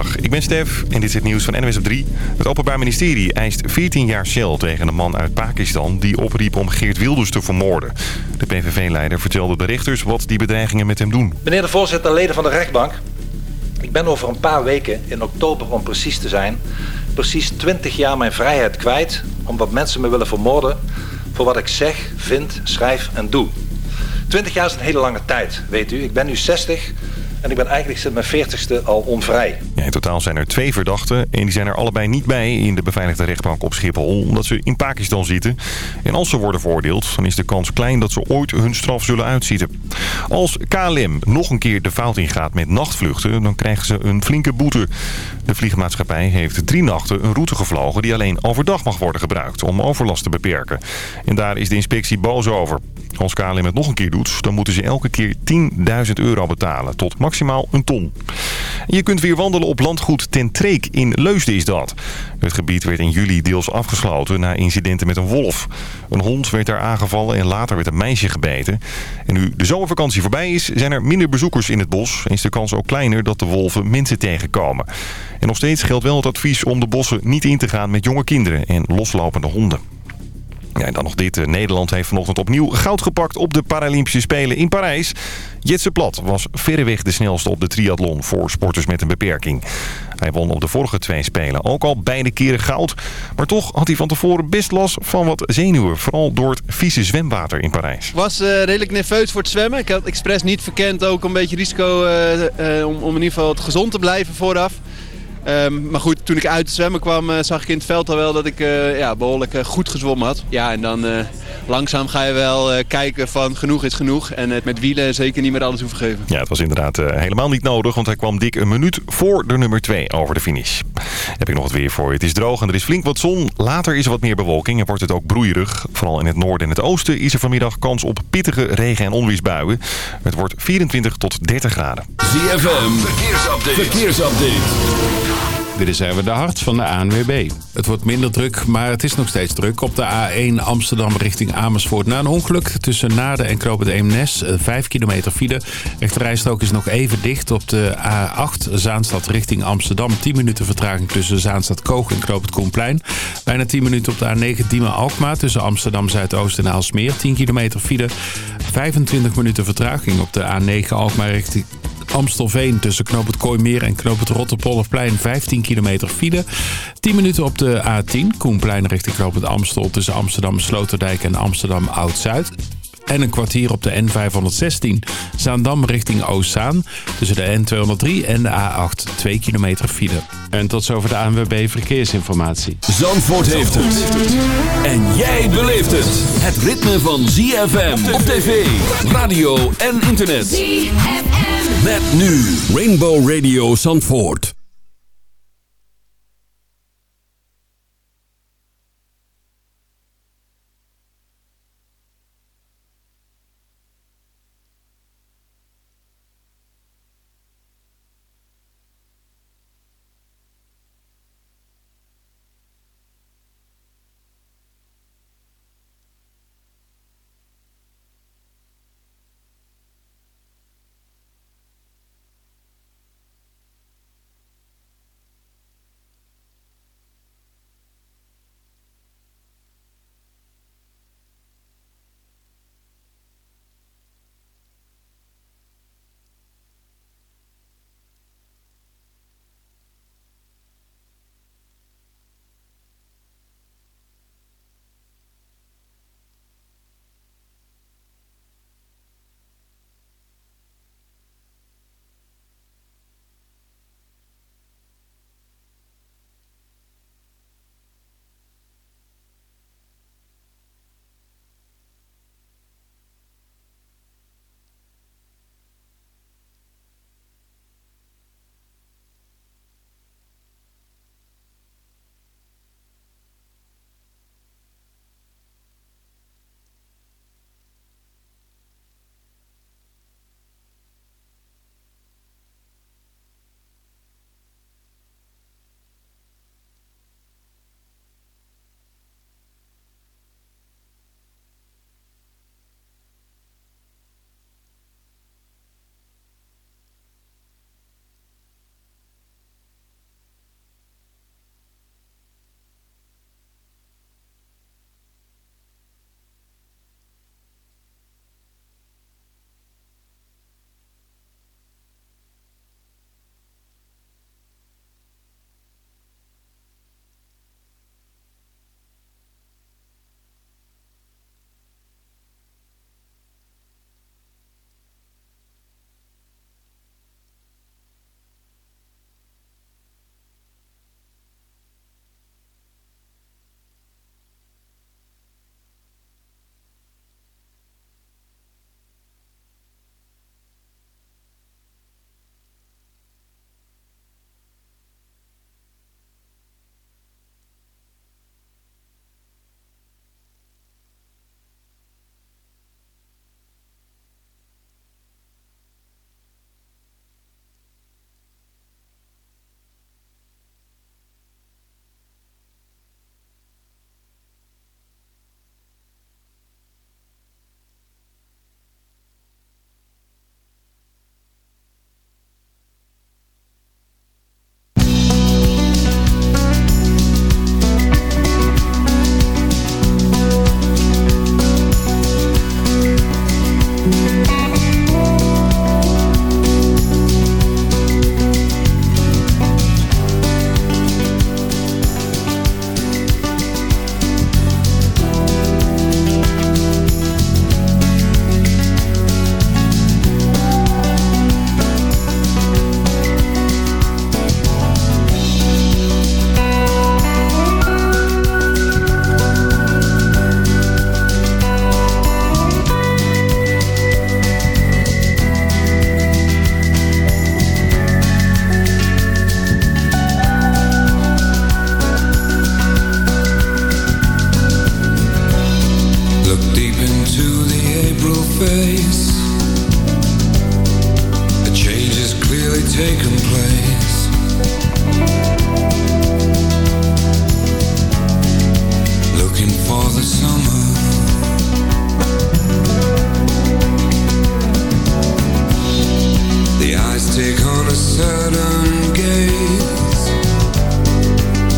Ik ben Stef en dit is het nieuws van NWS op 3. Het Openbaar Ministerie eist 14 jaar cel tegen een man uit Pakistan... die opriep om Geert Wilders te vermoorden. De PVV-leider vertelde de rechters wat die bedreigingen met hem doen. Meneer de voorzitter, leden van de rechtbank. Ik ben over een paar weken, in oktober om precies te zijn... precies 20 jaar mijn vrijheid kwijt... omdat mensen me willen vermoorden... voor wat ik zeg, vind, schrijf en doe. 20 jaar is een hele lange tijd, weet u. Ik ben nu 60 en ik ben eigenlijk sinds mijn 40ste al onvrij. Ja, in totaal zijn er twee verdachten en die zijn er allebei niet bij in de beveiligde rechtbank op Schiphol. Omdat ze in Pakistan zitten. En als ze worden veroordeeld, dan is de kans klein dat ze ooit hun straf zullen uitzitten. Als KLM nog een keer de fout ingaat met nachtvluchten, dan krijgen ze een flinke boete. De vliegmaatschappij heeft drie nachten een route gevlogen die alleen overdag mag worden gebruikt om overlast te beperken. En daar is de inspectie boos over. Als KLM het nog een keer doet, dan moeten ze elke keer 10.000 euro betalen. Tot maximaal een ton. Je kunt weer wandelen op landgoed Ten Treek. In Leusden is dat. Het gebied werd in juli deels afgesloten na incidenten met een wolf. Een hond werd daar aangevallen en later werd een meisje gebeten. En nu de zomervakantie voorbij is, zijn er minder bezoekers in het bos. En is de kans ook kleiner dat de wolven mensen tegenkomen. En nog steeds geldt wel het advies om de bossen niet in te gaan met jonge kinderen en loslopende honden. Ja, en dan nog dit. Nederland heeft vanochtend opnieuw goud gepakt op de Paralympische Spelen in Parijs. Jetse Plat was verreweg de snelste op de triathlon voor sporters met een beperking. Hij won op de vorige twee Spelen ook al beide keren goud. Maar toch had hij van tevoren best last van wat zenuwen. Vooral door het vieze zwemwater in Parijs. Ik was uh, redelijk nerveus voor het zwemmen. Ik had expres niet verkend ook een beetje risico uh, om, om in ieder geval gezond te blijven vooraf. Um, maar goed, toen ik uit het zwemmen kwam uh, zag ik in het veld al wel dat ik uh, ja, behoorlijk uh, goed gezwommen had. Ja, en dan langzaam ga je wel kijken van genoeg is genoeg. En het met wielen zeker niet meer alles hoeven geven. Ja, het was inderdaad helemaal niet nodig, want hij kwam dik een minuut voor de nummer 2 over de finish. Heb ik nog wat weer voor je. Het is droog en er is flink wat zon. Later is er wat meer bewolking en wordt het ook broeierig. Vooral in het noorden en het oosten is er vanmiddag kans op pittige regen- en onweersbuien. Het wordt 24 tot 30 graden. ZFM, verkeersupdate. verkeersupdate. Dit is even de hart van de ANWB. Het wordt minder druk, maar het is nog steeds druk. Op de A1 Amsterdam richting Amersfoort. Na een ongeluk tussen Naden en Knoop Eemnes. 5 kilometer file. Rechterrijstrook is nog even dicht. Op de A8 Zaanstad richting Amsterdam. 10 minuten vertraging tussen Zaanstad Koog en Knoop het. Bijna 10 minuten op de A9 Diemen Alkmaar. Tussen Amsterdam Zuidoost en Aalsmeer. 10 kilometer file. 25 minuten vertraging op de A9 Alkmaar richting Amstelveen tussen Knoop het Kooimeer en Knoop het Rotterpolderplein 15 kilometer file. 10 minuten op de A10, Koenplein richting het Amstel tussen Amsterdam Sloterdijk en Amsterdam Oud-Zuid. En een kwartier op de N516 Zaandam richting Oostzaan. Tussen de N203 en de A8 2 kilometer file. En tot zover de ANWB Verkeersinformatie. Zandvoort heeft het. En jij beleeft het. Het ritme van ZFM op tv, radio en internet. ZFM. Met nu Rainbow Radio Zandvoort.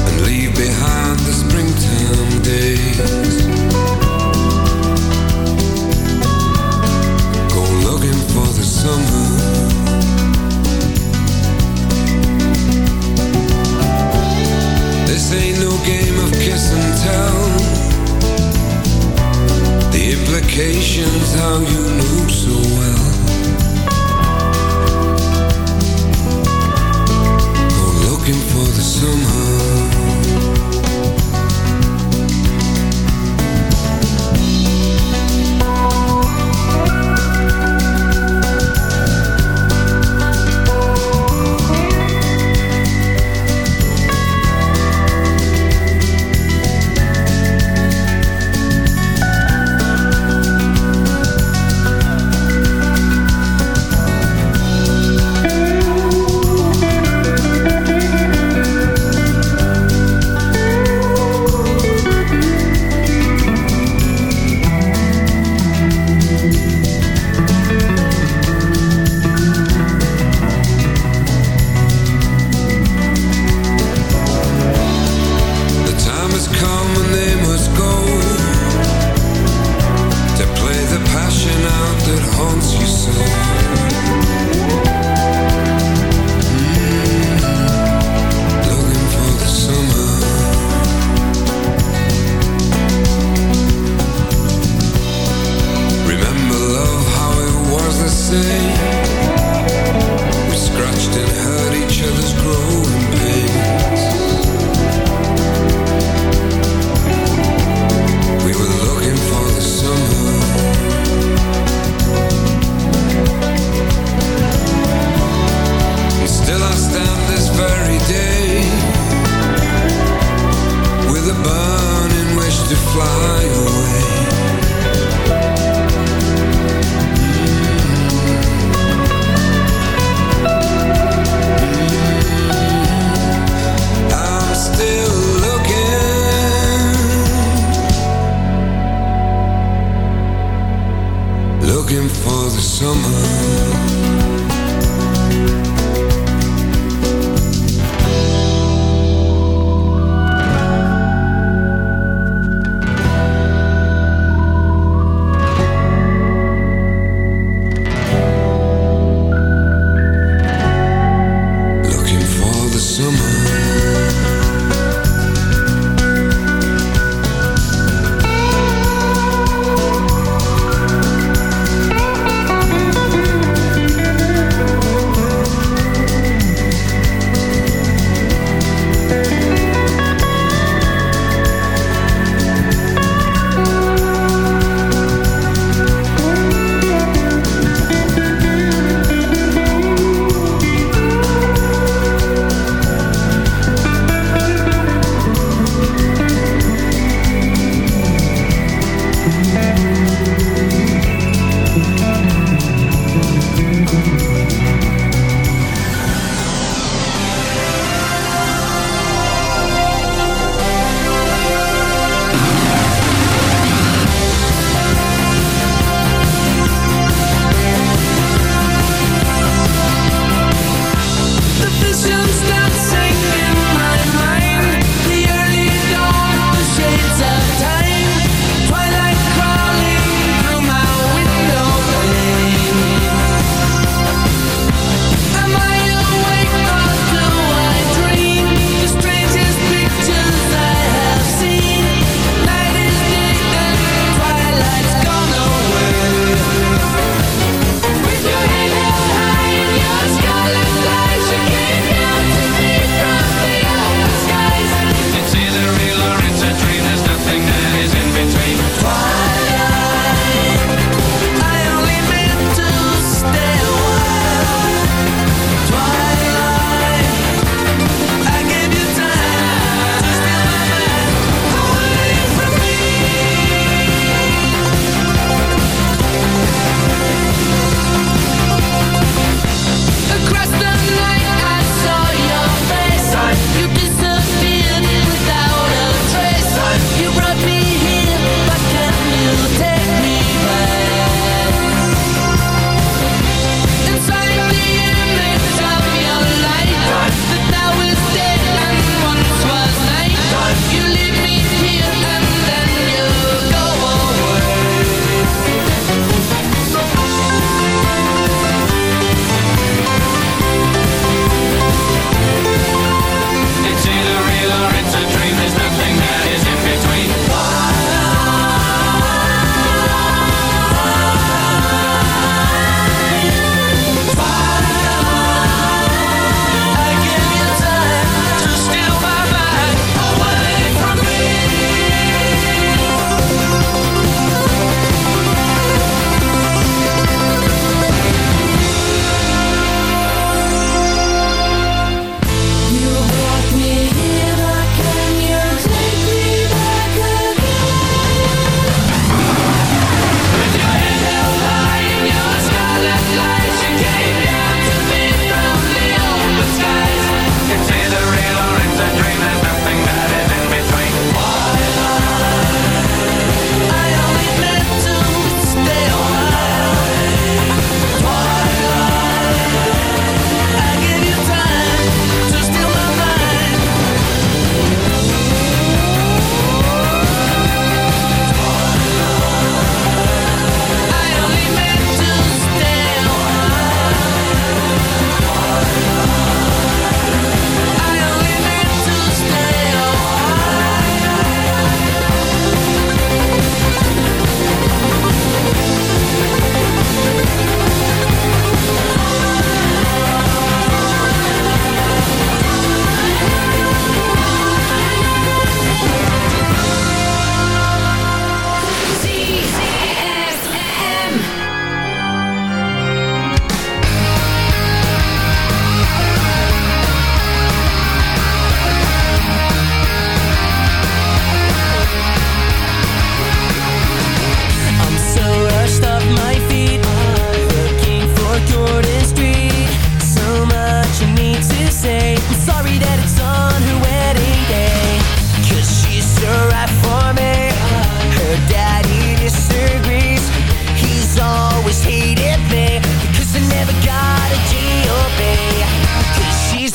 And leave behind the springtime days. Go looking for the summer. This ain't no game of kiss and tell. The implications, how you knew so well. somehow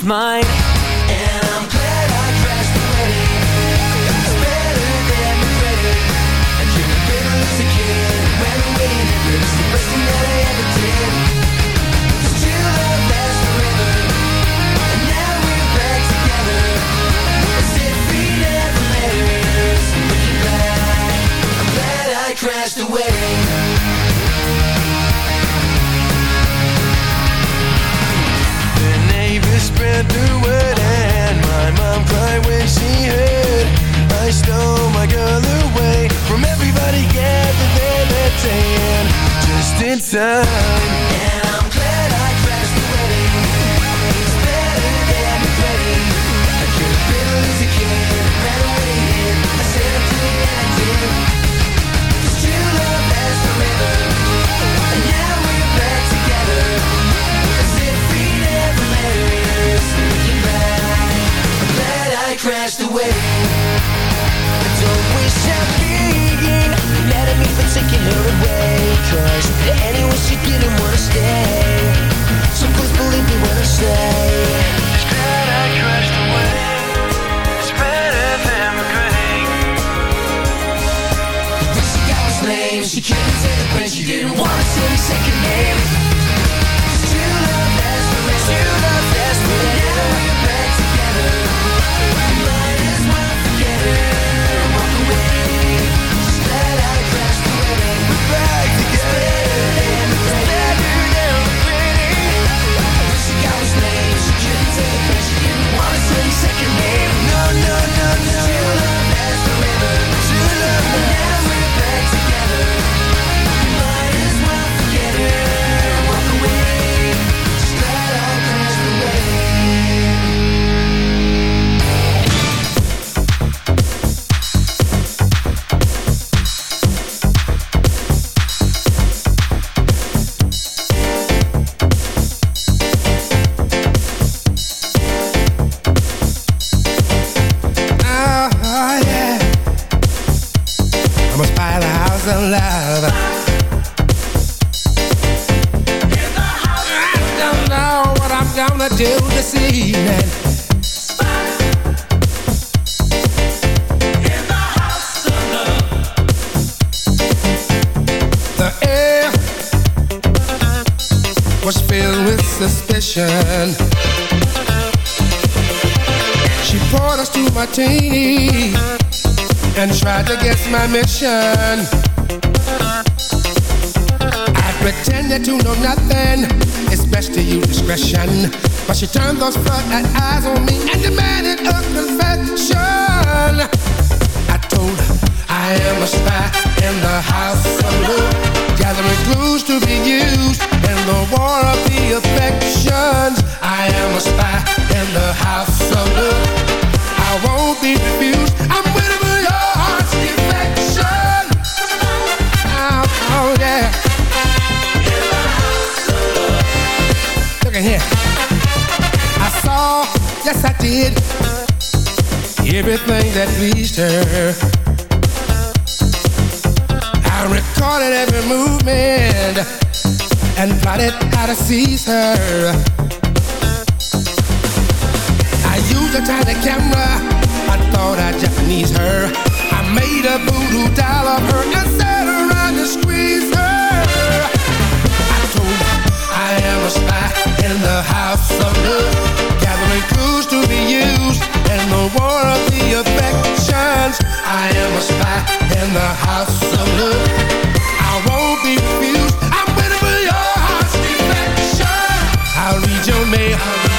mine time. And I'm glad I crashed the wedding. It's better than. I could have been a I said true love lasts forever, and now we're back together. As if we never met. Looking back, glad I crashed the wedding. I don't wish I'm being mad at me for taking her away Cause wanna stay So please believe me when I say mexendo a tiny camera. I thought I'd Japanese her. I made a voodoo doll of her and sat around and squeezed her. I told her I am a spy in the house of love, gathering clues to be used in the war of the affections. I am a spy in the house of love. I won't be refused. I'm waiting for your heart's defection. I'll read your mail.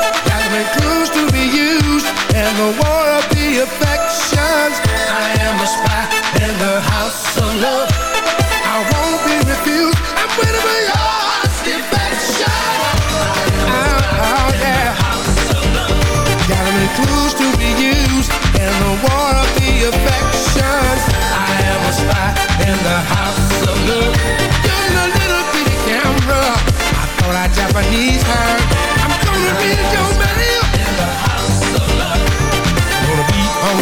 the war of the affections. I am a spy in the house of love. I won't be refused. I'm waiting for your honest affection Oh, ah, oh yeah. Got any clues to be used In the war of the affections. I am a spy in the house of love. You're in a little bitty camera. I thought I Japanese her I'm gonna be your man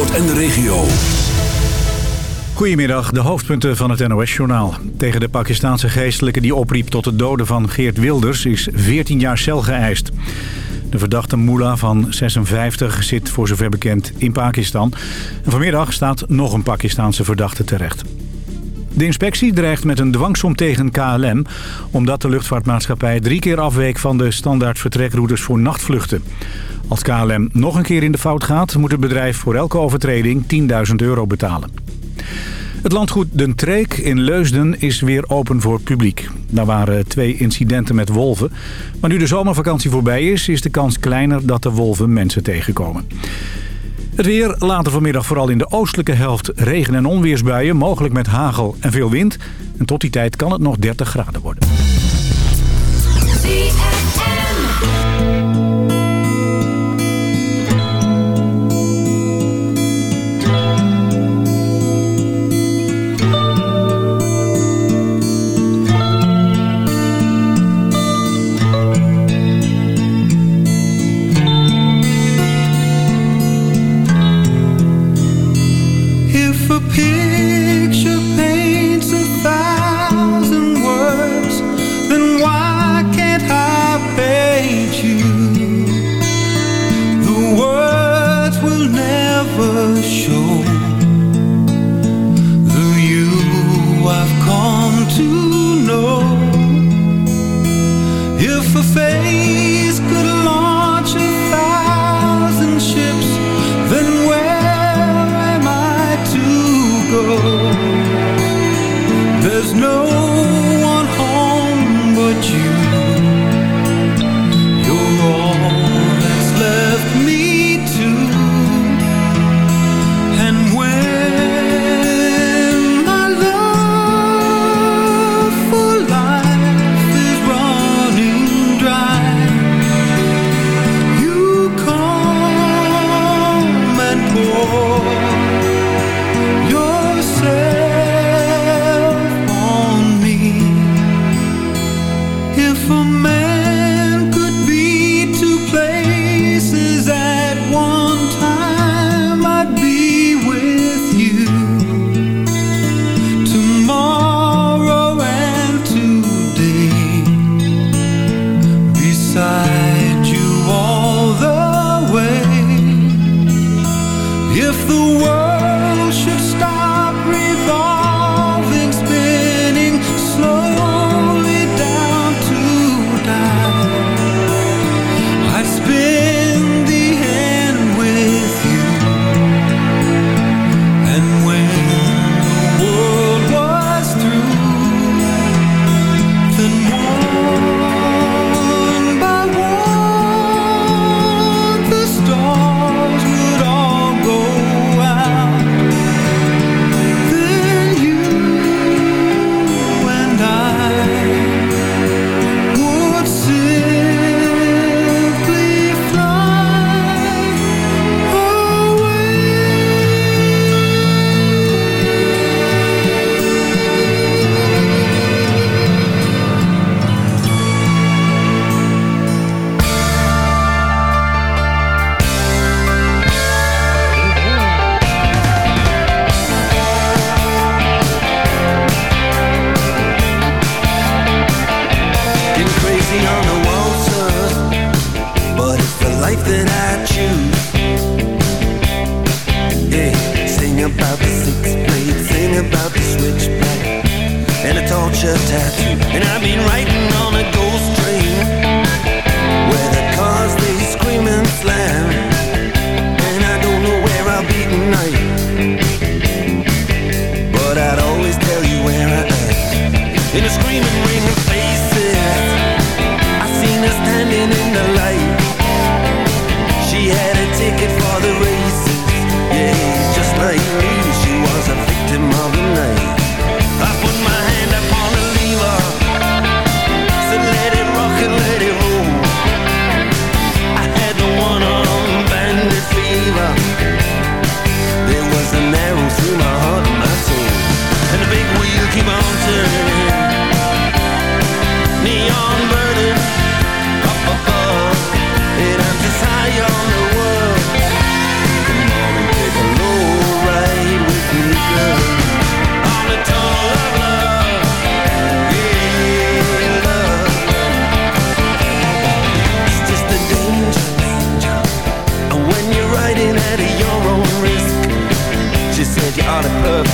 En de regio. Goedemiddag, de hoofdpunten van het NOS-journaal. Tegen de Pakistanse geestelijke die opriep tot het doden van Geert Wilders... is 14 jaar cel geëist. De verdachte Mullah van 56 zit voor zover bekend in Pakistan. Vanmiddag staat nog een Pakistanse verdachte terecht. De inspectie dreigt met een dwangsom tegen KLM... omdat de luchtvaartmaatschappij drie keer afweek van de standaard vertrekroutes voor nachtvluchten. Als KLM nog een keer in de fout gaat... moet het bedrijf voor elke overtreding 10.000 euro betalen. Het landgoed Den Treek in Leusden is weer open voor publiek. Daar waren twee incidenten met wolven. Maar nu de zomervakantie voorbij is, is de kans kleiner dat de wolven mensen tegenkomen. Het weer, later vanmiddag vooral in de oostelijke helft regen- en onweersbuien. Mogelijk met hagel en veel wind. En tot die tijd kan het nog 30 graden worden.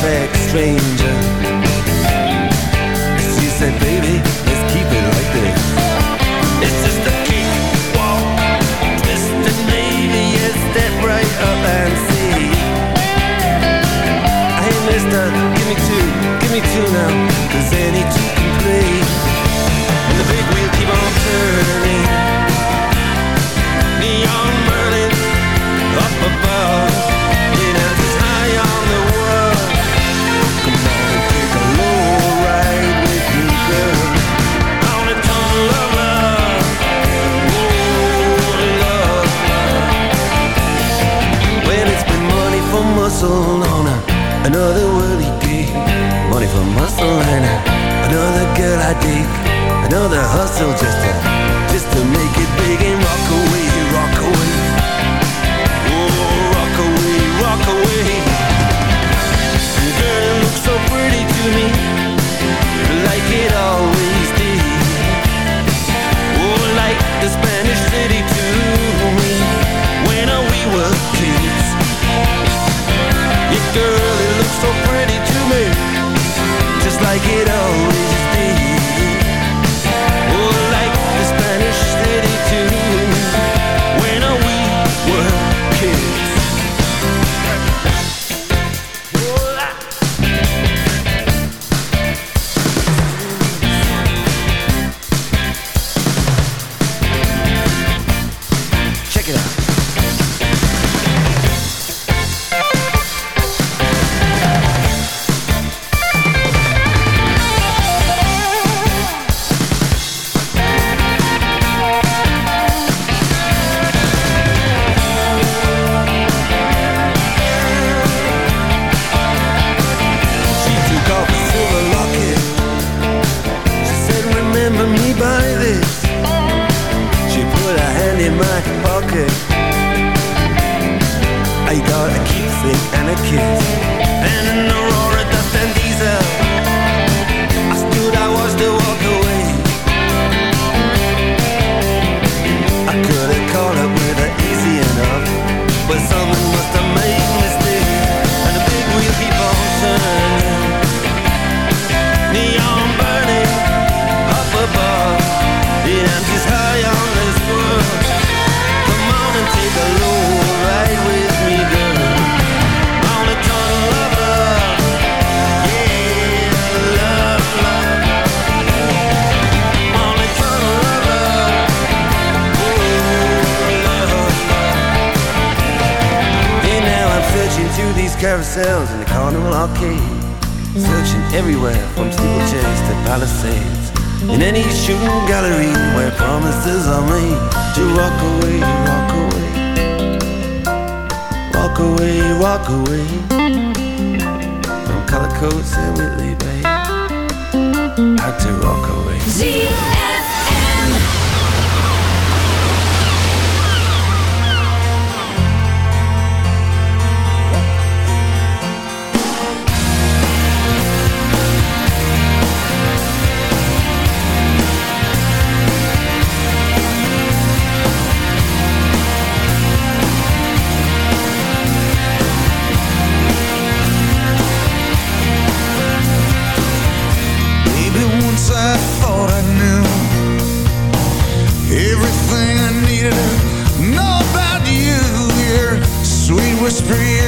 Perfect stranger. Another hustle free.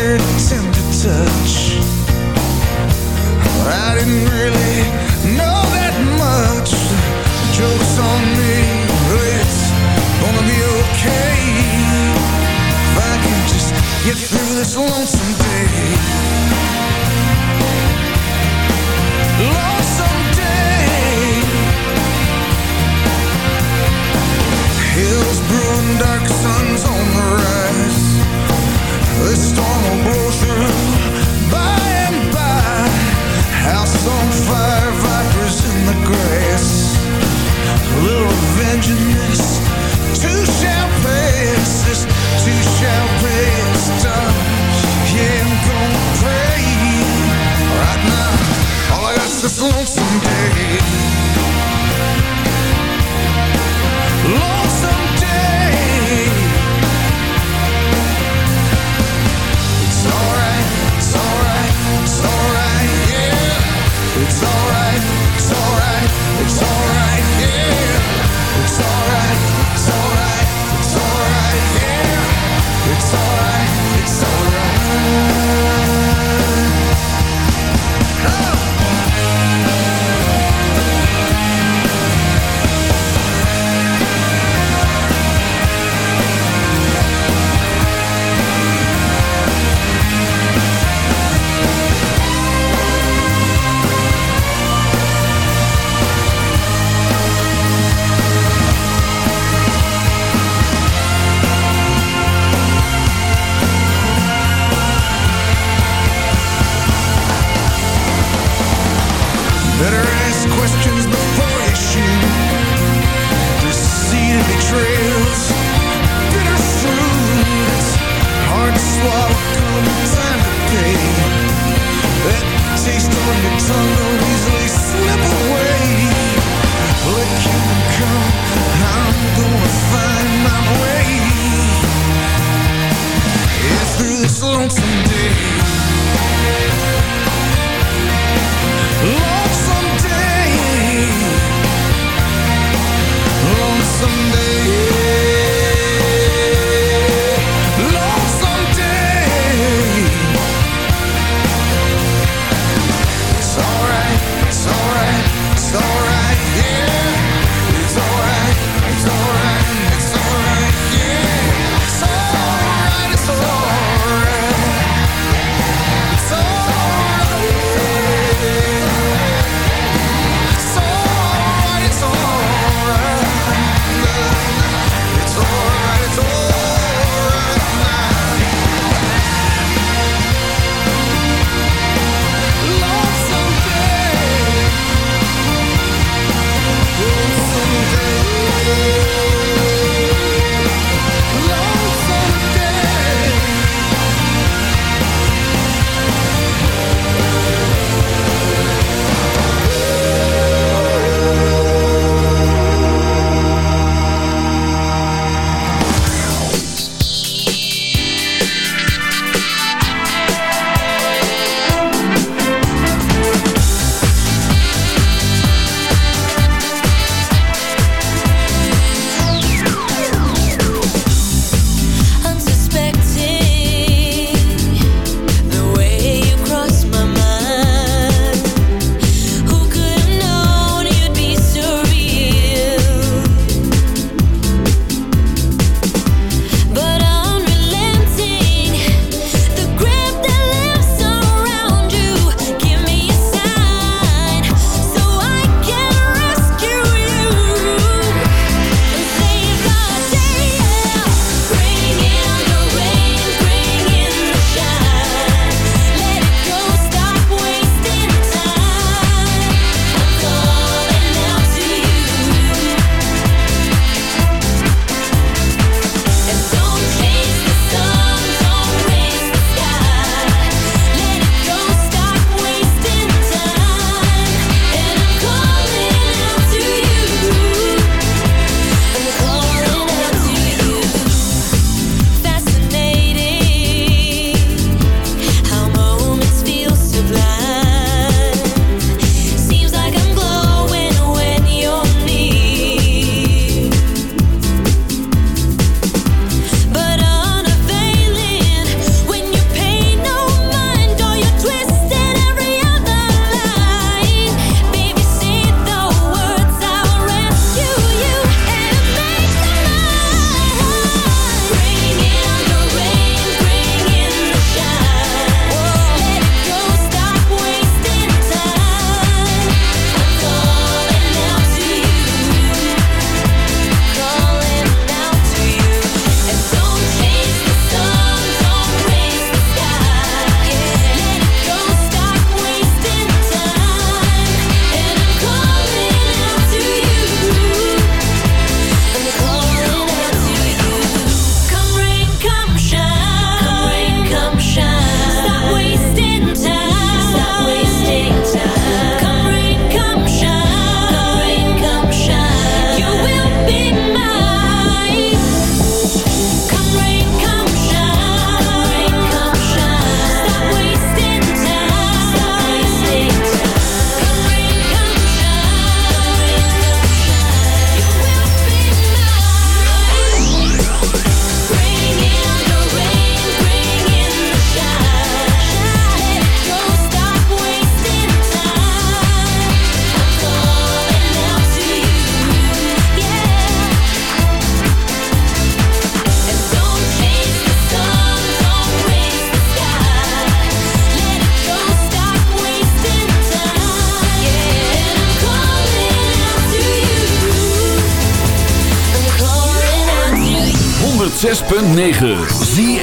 106.9 ZFN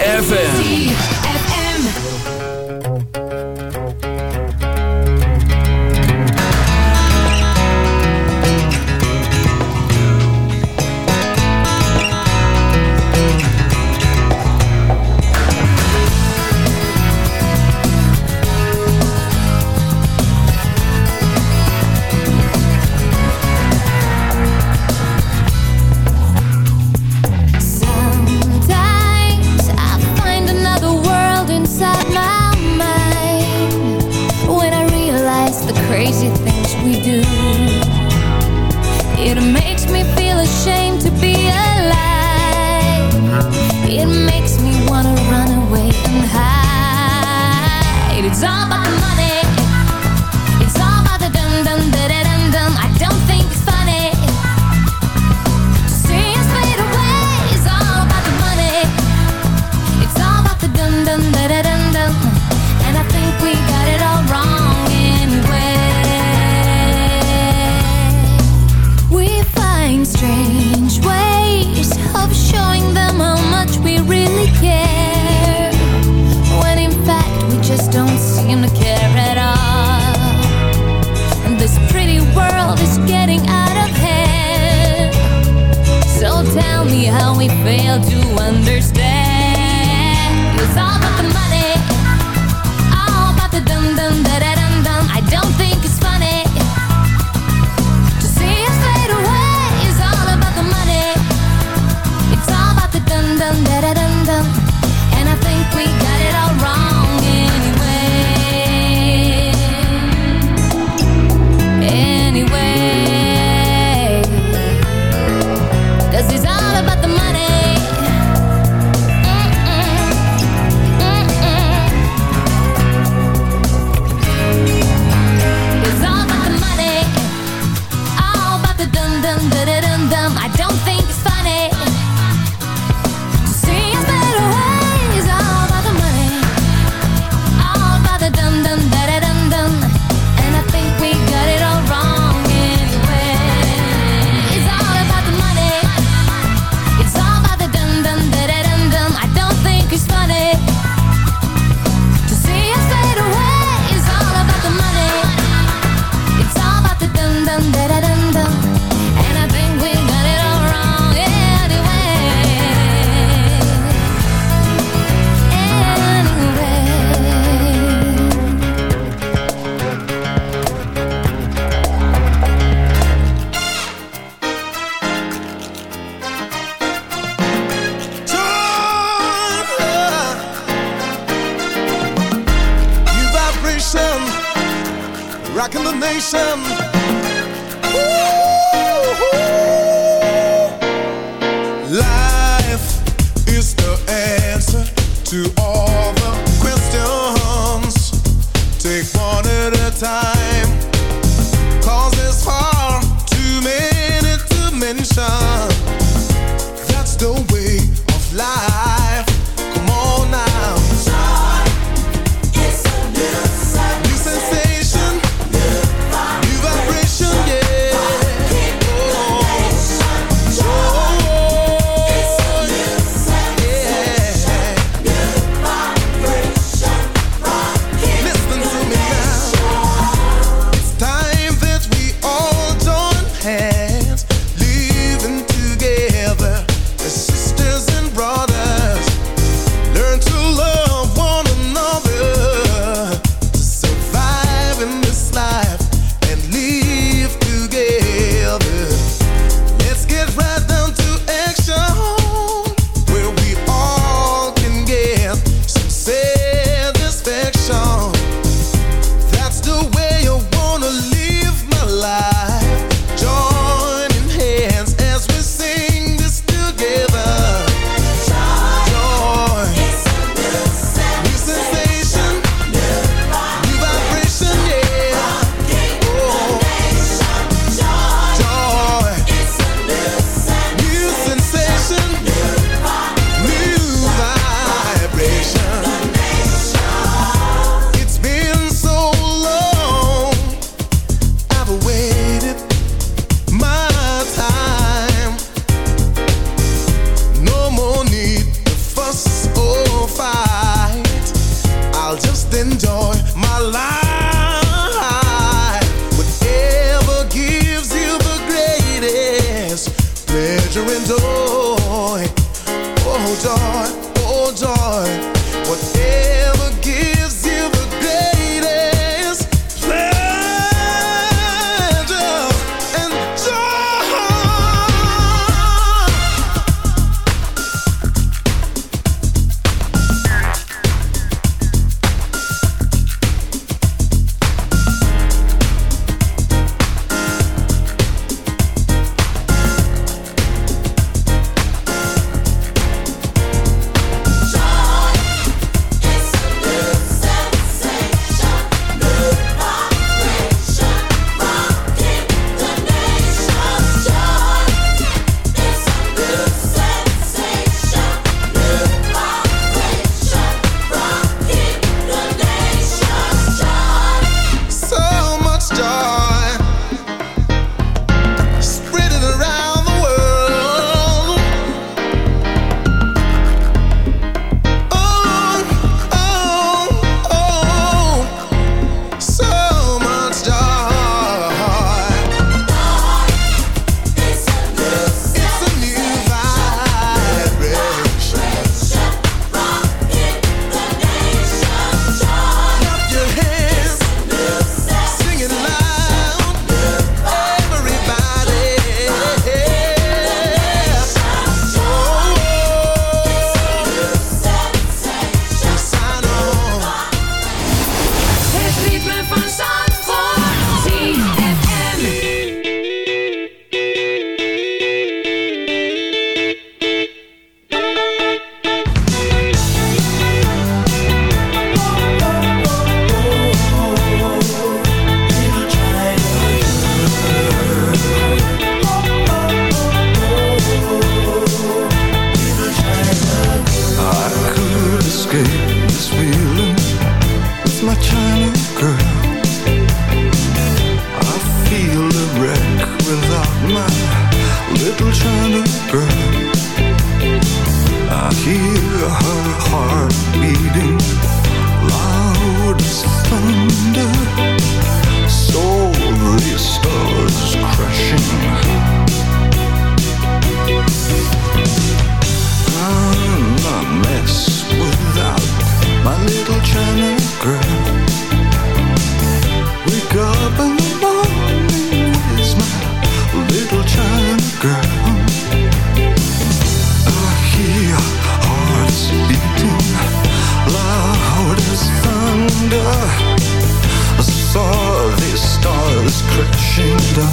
I've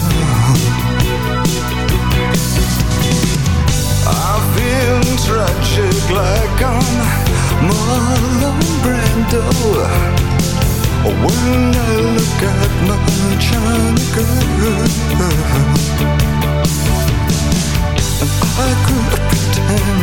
been tragic like I'm Marlon Brando. When I look at my girl I could pretend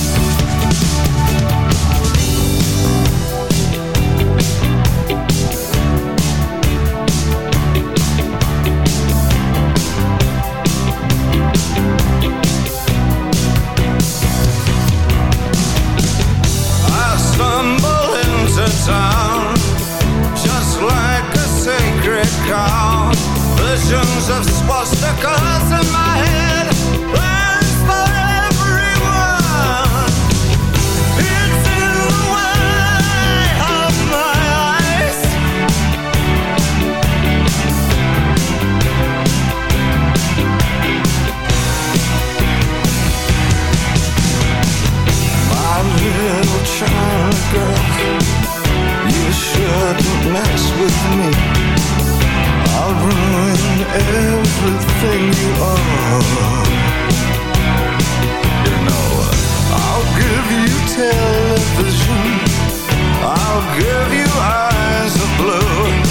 visions of swastikas in my head. Plans for everyone. It's in the of my eyes. My little China girl, you shouldn't mess with me everything you are. You know, I'll give you television, I'll give you eyes of blue.